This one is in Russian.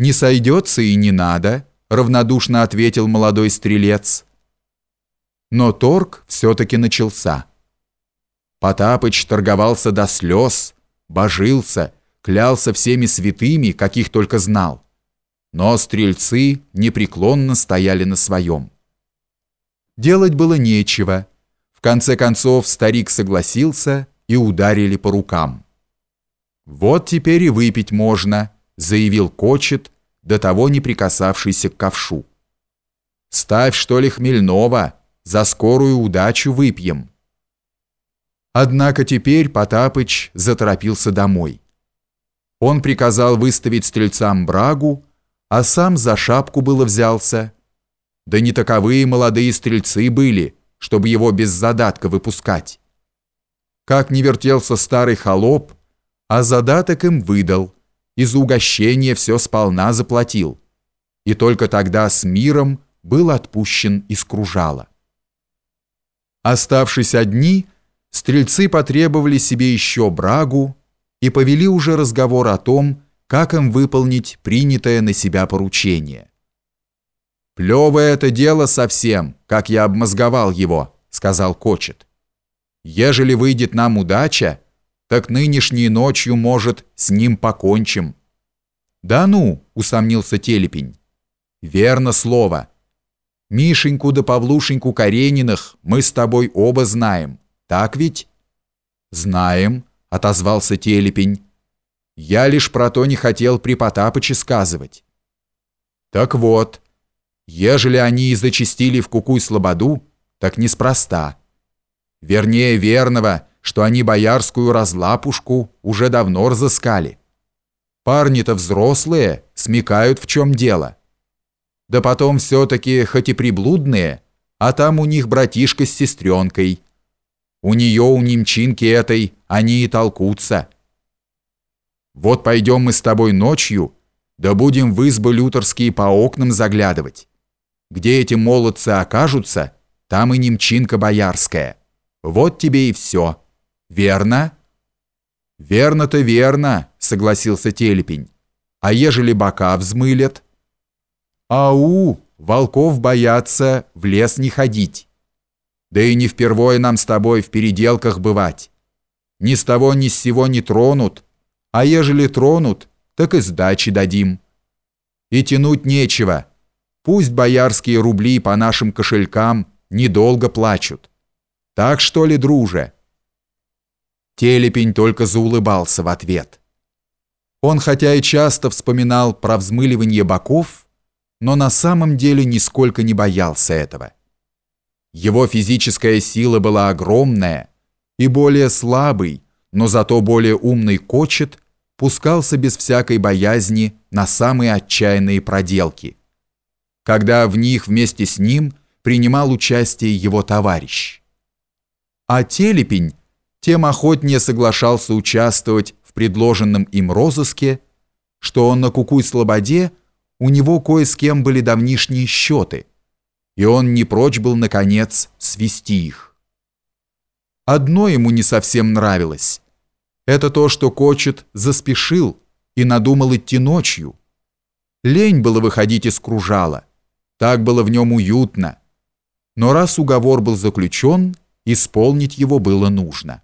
«Не сойдется и не надо», — равнодушно ответил молодой стрелец. Но торг все-таки начался. Потапыч торговался до слез, божился, клялся всеми святыми, каких только знал. Но стрельцы непреклонно стояли на своем. Делать было нечего. В конце концов старик согласился и ударили по рукам. «Вот теперь и выпить можно», — заявил Кочет, до того не прикасавшийся к ковшу. «Ставь, что ли, хмельного, за скорую удачу выпьем». Однако теперь Потапыч заторопился домой. Он приказал выставить стрельцам брагу, а сам за шапку было взялся. Да не таковые молодые стрельцы были, чтобы его без задатка выпускать. Как не вертелся старый холоп, а задаток им выдал, из угощения все сполна заплатил, и только тогда с миром был отпущен из кружала. Оставшись одни, стрельцы потребовали себе еще брагу и повели уже разговор о том, как им выполнить принятое на себя поручение. «Плевое это дело совсем, как я обмозговал его», — сказал Кочет. «Ежели выйдет нам удача, так нынешней ночью, может, с ним покончим». «Да ну», — усомнился Телепень. «Верно слово. Мишеньку да Павлушеньку Карениных мы с тобой оба знаем. Так ведь?» «Знаем», — отозвался Телепень. «Я лишь про то не хотел при Потапыче сказывать». «Так вот, ежели они и зачистили в Кукуй-Слободу, так неспроста. Вернее, верного, что они боярскую разлапушку уже давно разыскали. Парни-то взрослые, смекают в чем дело. Да потом все-таки, хоть и приблудные, а там у них братишка с сестренкой – у нее, у немчинки этой, они и толкутся. Вот пойдем мы с тобой ночью, да будем в избы лютерские по окнам заглядывать. Где эти молодцы окажутся, там и немчинка боярская. Вот тебе и все. Верно?» «Верно-то верно», — согласился Телепень. «А ежели бока взмылят?» «Ау, волков боятся в лес не ходить». Да и не впервые нам с тобой в переделках бывать. Ни с того ни с сего не тронут, а ежели тронут, так и сдачи дадим. И тянуть нечего. Пусть боярские рубли по нашим кошелькам недолго плачут. Так что ли, друже?» Телепень только заулыбался в ответ. Он хотя и часто вспоминал про взмыливание боков, но на самом деле нисколько не боялся этого. Его физическая сила была огромная, и более слабый, но зато более умный кочет пускался без всякой боязни на самые отчаянные проделки, когда в них вместе с ним принимал участие его товарищ. А Телепень тем охотнее соглашался участвовать в предложенном им розыске, что он на Кукуй-Слободе у него кое с кем были давнишние счеты – и он не прочь был, наконец, свести их. Одно ему не совсем нравилось. Это то, что Кочет заспешил и надумал идти ночью. Лень было выходить из кружала. Так было в нем уютно. Но раз уговор был заключен, исполнить его было нужно.